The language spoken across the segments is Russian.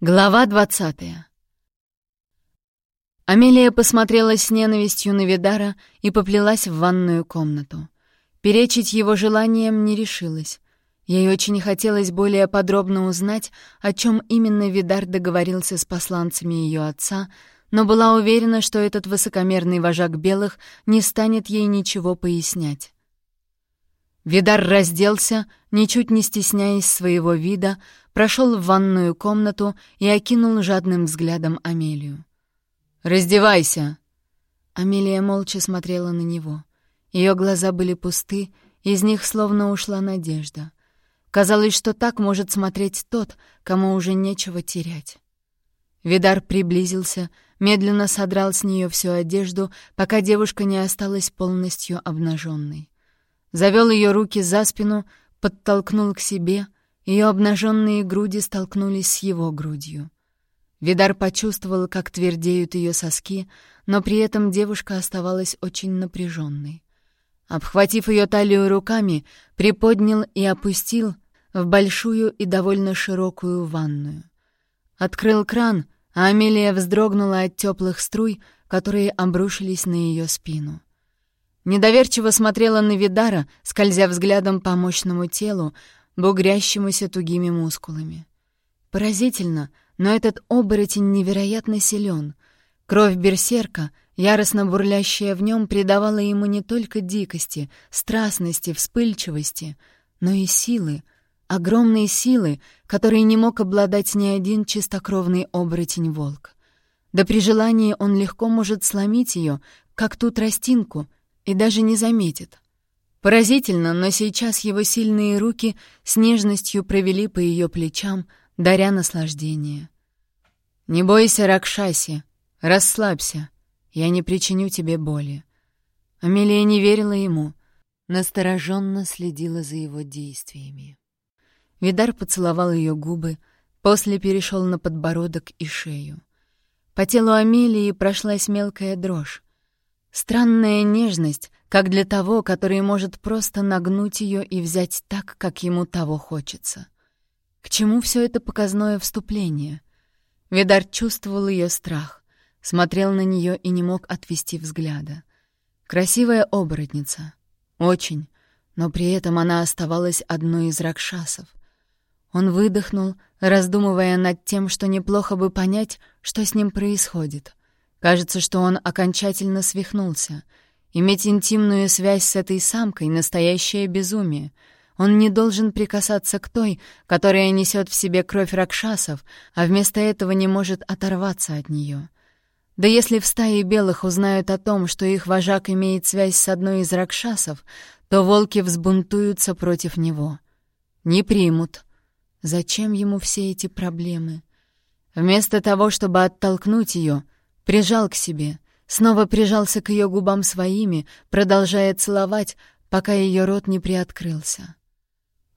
Глава двадцатая. Амелия посмотрела с ненавистью на Видара и поплелась в ванную комнату. Перечить его желаниям не решилась. Ей очень хотелось более подробно узнать, о чем именно Видар договорился с посланцами ее отца, но была уверена, что этот высокомерный вожак белых не станет ей ничего пояснять. Видар разделся, ничуть не стесняясь своего вида, прошел в ванную комнату и окинул жадным взглядом Амелию. «Раздевайся!» Амелия молча смотрела на него. Ее глаза были пусты, из них словно ушла надежда. Казалось, что так может смотреть тот, кому уже нечего терять. Видар приблизился, медленно содрал с нее всю одежду, пока девушка не осталась полностью обнаженной завел ее руки за спину, подтолкнул к себе, ее обнаженные груди столкнулись с его грудью. Видар почувствовал, как твердеют ее соски, но при этом девушка оставалась очень напряженной. Обхватив ее талию руками, приподнял и опустил в большую и довольно широкую ванную. Открыл кран, а Амелия вздрогнула от теплых струй, которые обрушились на ее спину. Недоверчиво смотрела на Видара, скользя взглядом по мощному телу, бугрящемуся тугими мускулами. Поразительно, но этот оборотень невероятно силен. Кровь берсерка, яростно бурлящая в нем, придавала ему не только дикости, страстности, вспыльчивости, но и силы, огромные силы, которые не мог обладать ни один чистокровный оборотень-волк. Да при желании он легко может сломить ее, как ту тростинку — и даже не заметит. Поразительно, но сейчас его сильные руки с нежностью провели по ее плечам, даря наслаждение. «Не бойся, Ракшаси, расслабься, я не причиню тебе боли». Амелия не верила ему, настороженно следила за его действиями. Видар поцеловал ее губы, после перешел на подбородок и шею. По телу Амелии прошлась мелкая дрожь. Странная нежность, как для того, который может просто нагнуть ее и взять так, как ему того хочется. К чему все это показное вступление? Видар чувствовал ее страх, смотрел на нее и не мог отвести взгляда. Красивая оборотница. Очень. Но при этом она оставалась одной из ракшасов. Он выдохнул, раздумывая над тем, что неплохо бы понять, что с ним происходит. Кажется, что он окончательно свихнулся. Иметь интимную связь с этой самкой — настоящее безумие. Он не должен прикасаться к той, которая несет в себе кровь ракшасов, а вместо этого не может оторваться от нее. Да если в стае белых узнают о том, что их вожак имеет связь с одной из ракшасов, то волки взбунтуются против него. Не примут. Зачем ему все эти проблемы? Вместо того, чтобы оттолкнуть ее — Прижал к себе, снова прижался к ее губам своими, продолжая целовать, пока ее рот не приоткрылся.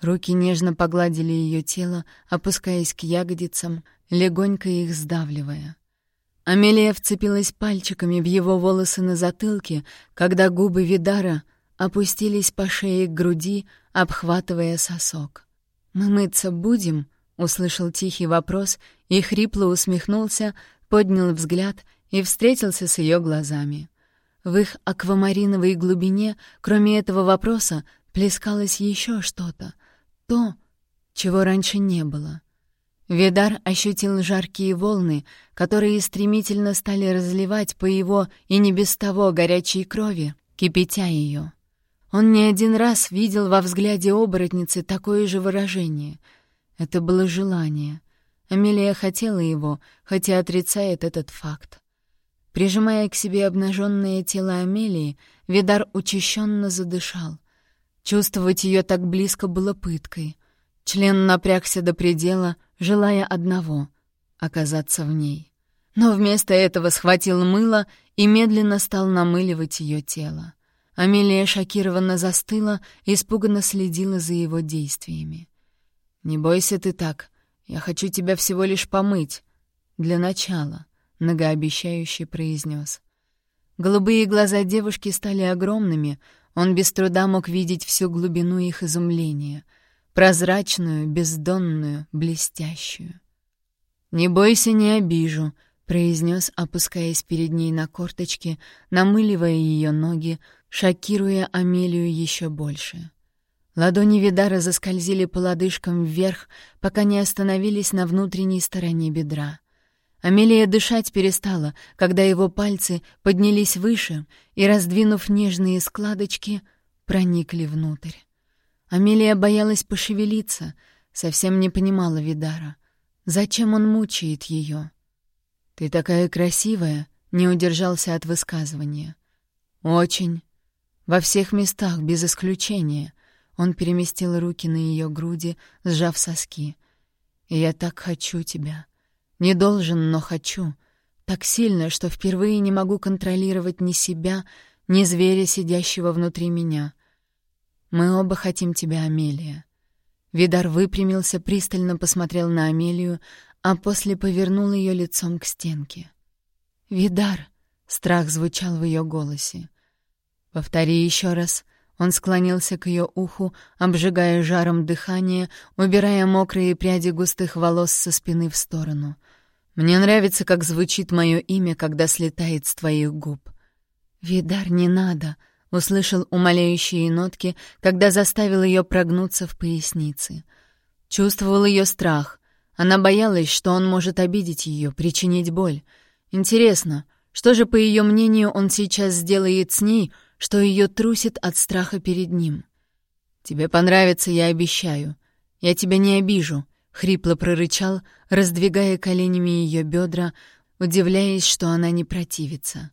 Руки нежно погладили ее тело, опускаясь к ягодицам, легонько их сдавливая. Амелия вцепилась пальчиками в его волосы на затылке, когда губы Видара опустились по шее к груди, обхватывая сосок. «Мы мыться будем?» — услышал тихий вопрос и хрипло усмехнулся, поднял взгляд и встретился с ее глазами. В их аквамариновой глубине, кроме этого вопроса, плескалось еще что-то. То, чего раньше не было. Видар ощутил жаркие волны, которые стремительно стали разливать по его и не без того горячей крови, кипятя ее. Он не один раз видел во взгляде оборотницы такое же выражение. Это было желание. Амелия хотела его, хотя отрицает этот факт. Прижимая к себе обнаженное тело Амелии, Видар учащенно задышал. Чувствовать ее так близко было пыткой. Член напрягся до предела, желая одного — оказаться в ней. Но вместо этого схватил мыло и медленно стал намыливать ее тело. Амелия шокированно застыла, испуганно следила за его действиями. «Не бойся ты так. Я хочу тебя всего лишь помыть. Для начала многообещающе произнес. Голубые глаза девушки стали огромными, он без труда мог видеть всю глубину их изумления, прозрачную, бездонную, блестящую. «Не бойся, не обижу», — произнес, опускаясь перед ней на корточки, намыливая ее ноги, шокируя Амелию еще больше. Ладони Видара заскользили по лодыжкам вверх, пока не остановились на внутренней стороне бедра. Амелия дышать перестала, когда его пальцы поднялись выше и, раздвинув нежные складочки, проникли внутрь. Амелия боялась пошевелиться, совсем не понимала Видара. Зачем он мучает ее? «Ты такая красивая», — не удержался от высказывания. «Очень. Во всех местах, без исключения». Он переместил руки на ее груди, сжав соски. «И я так хочу тебя. Не должен, но хочу. Так сильно, что впервые не могу контролировать ни себя, ни зверя, сидящего внутри меня. Мы оба хотим тебя, Амелия». Видар выпрямился, пристально посмотрел на Амелию, а после повернул ее лицом к стенке. «Видар!» — страх звучал в ее голосе. «Повтори еще раз», он склонился к ее уху, обжигая жаром дыхание, убирая мокрые пряди густых волос со спины в сторону. «Мне нравится, как звучит мое имя, когда слетает с твоих губ». «Видар, не надо», — услышал умоляющие нотки, когда заставил ее прогнуться в пояснице. Чувствовал ее страх. Она боялась, что он может обидеть ее, причинить боль. Интересно, что же, по ее мнению, он сейчас сделает с ней — что ее трусит от страха перед ним. «Тебе понравится, я обещаю. Я тебя не обижу», — хрипло прорычал, раздвигая коленями ее бедра, удивляясь, что она не противится.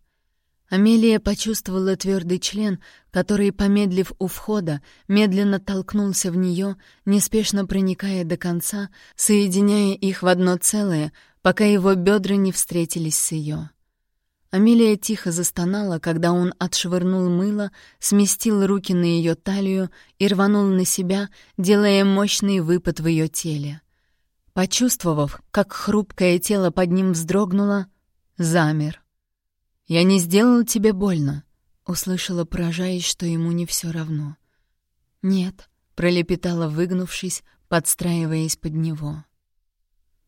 Амелия почувствовала твердый член, который, помедлив у входа, медленно толкнулся в нее, неспешно проникая до конца, соединяя их в одно целое, пока его бедра не встретились с ее. Амелия тихо застонала, когда он отшвырнул мыло, сместил руки на ее талию и рванул на себя, делая мощный выпад в ее теле. Почувствовав, как хрупкое тело под ним вздрогнуло, замер. «Я не сделал тебе больно», — услышала, поражаясь, что ему не все равно. «Нет», — пролепетала, выгнувшись, подстраиваясь под него.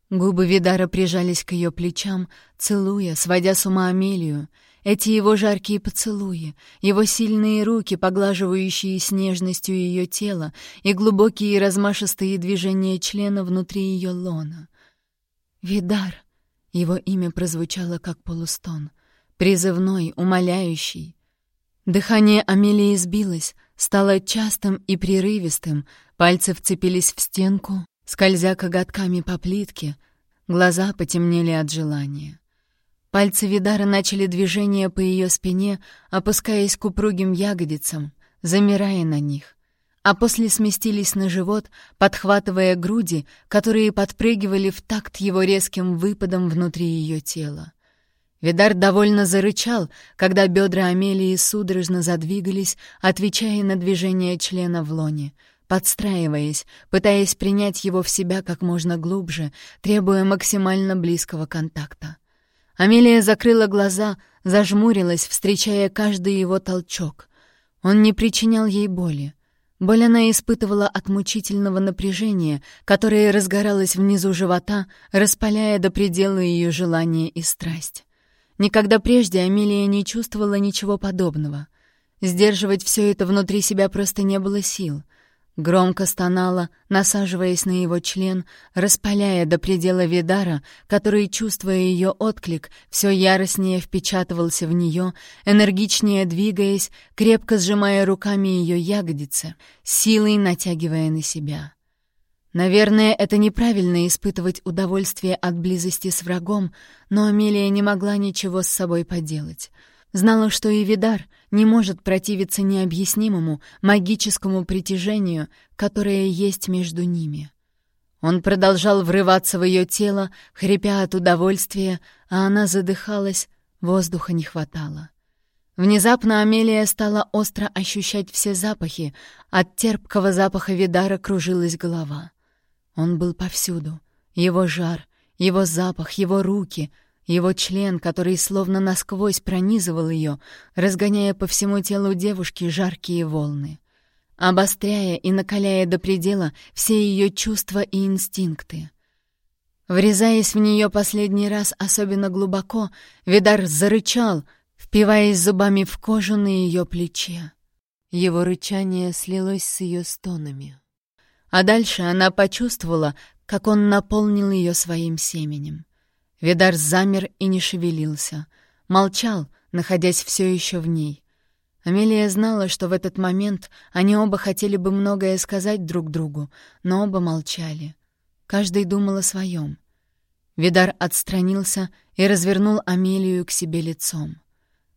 Губы Видара прижались к ее плечам, целуя, сводя с ума Амелию. Эти его жаркие поцелуи, его сильные руки, поглаживающие с нежностью ее тело, и глубокие размашистые движения члена внутри ее лона. «Видар!» — его имя прозвучало как полустон, призывной, умоляющий. Дыхание Амелии сбилось, стало частым и прерывистым, пальцы вцепились в стенку, Скользя коготками по плитке, глаза потемнели от желания. Пальцы Видара начали движение по ее спине, опускаясь к упругим ягодицам, замирая на них, а после сместились на живот, подхватывая груди, которые подпрыгивали в такт его резким выпадом внутри ее тела. Видар довольно зарычал, когда бедра Амелии судорожно задвигались, отвечая на движение члена в лоне — подстраиваясь, пытаясь принять его в себя как можно глубже, требуя максимально близкого контакта. Амелия закрыла глаза, зажмурилась, встречая каждый его толчок. Он не причинял ей боли. Боль она испытывала от мучительного напряжения, которое разгоралось внизу живота, распаляя до предела ее желание и страсть. Никогда прежде Амелия не чувствовала ничего подобного. Сдерживать все это внутри себя просто не было сил — Громко стонала, насаживаясь на его член, распаляя до предела Видара, который, чувствуя ее отклик, все яростнее впечатывался в нее, энергичнее двигаясь, крепко сжимая руками ее ягодицы, силой натягивая на себя. Наверное, это неправильно испытывать удовольствие от близости с врагом, но Амелия не могла ничего с собой поделать — Знала, что и Видар не может противиться необъяснимому магическому притяжению, которое есть между ними. Он продолжал врываться в ее тело, хрипя от удовольствия, а она задыхалась, воздуха не хватало. Внезапно Амелия стала остро ощущать все запахи, от терпкого запаха Видара кружилась голова. Он был повсюду. Его жар, его запах, его руки — его член, который словно насквозь пронизывал ее, разгоняя по всему телу девушки жаркие волны, обостряя и накаляя до предела все ее чувства и инстинкты. Врезаясь в нее последний раз особенно глубоко, Видар зарычал, впиваясь зубами в кожу на ее плече. Его рычание слилось с ее стонами. А дальше она почувствовала, как он наполнил ее своим семенем. Видар замер и не шевелился. Молчал, находясь все еще в ней. Амелия знала, что в этот момент они оба хотели бы многое сказать друг другу, но оба молчали. Каждый думал о своем. Видар отстранился и развернул Амелию к себе лицом.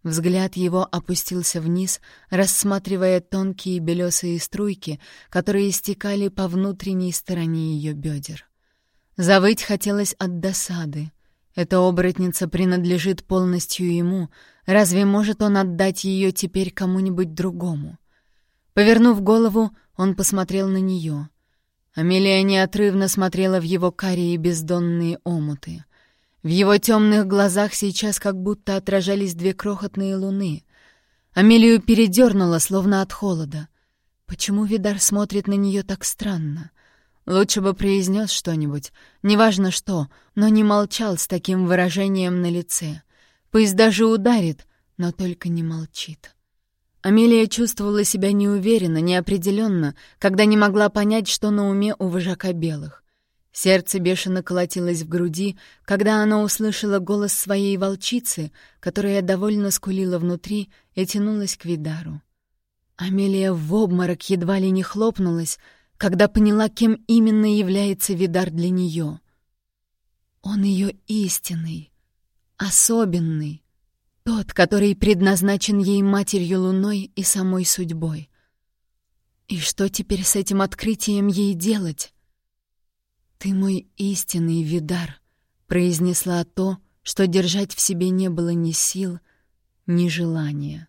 Взгляд его опустился вниз, рассматривая тонкие белесые струйки, которые стекали по внутренней стороне ее бедер. Завыть хотелось от досады. Эта оборотница принадлежит полностью ему, Разве может он отдать ее теперь кому-нибудь другому? Повернув голову, он посмотрел на нее. Амелия неотрывно смотрела в его карие бездонные омуты. В его темных глазах сейчас как будто отражались две крохотные луны. Амелию передернуло, словно от холода. Почему Видар смотрит на нее так странно? Лучше бы произнес что-нибудь, неважно что, но не молчал с таким выражением на лице. Пусть даже ударит, но только не молчит. Амелия чувствовала себя неуверенно, неопределенно, когда не могла понять, что на уме у вожака белых. Сердце бешено колотилось в груди, когда она услышала голос своей волчицы, которая довольно скулила внутри и тянулась к Видару. Амелия в обморок едва ли не хлопнулась, когда поняла, кем именно является Видар для нее. Он ее истинный, особенный, тот, который предназначен ей матерью луной и самой судьбой. И что теперь с этим открытием ей делать? «Ты мой истинный Видар», — произнесла то, что держать в себе не было ни сил, ни желания.